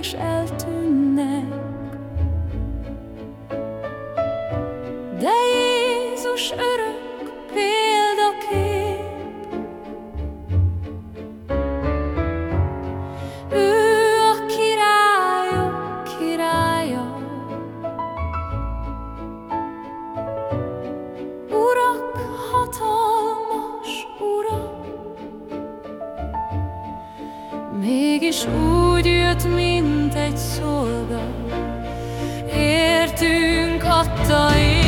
Mensch Mégis úgy jött, mint egy szolga. Értünk adta én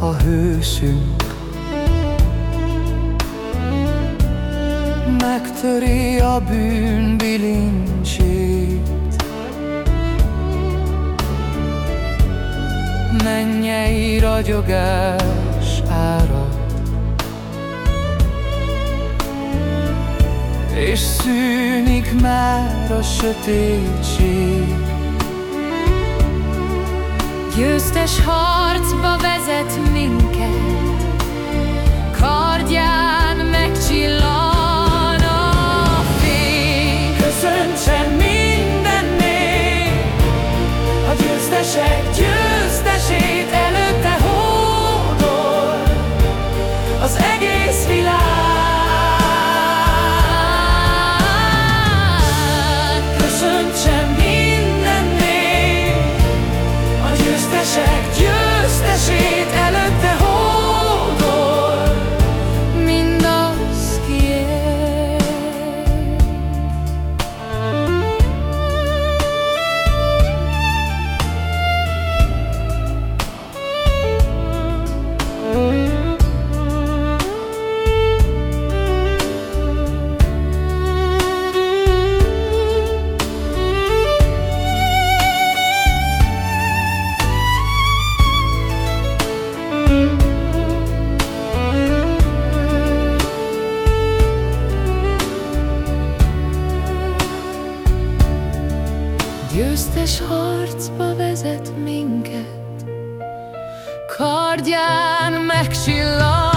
a hősünk. Megtöri a bűn bilincsét. Mennyei ragyogás árad. És szűnik már a sötétség. Győztes harcba vezet minket. Kardját köztes harcba vezet minket, kardján megsillan.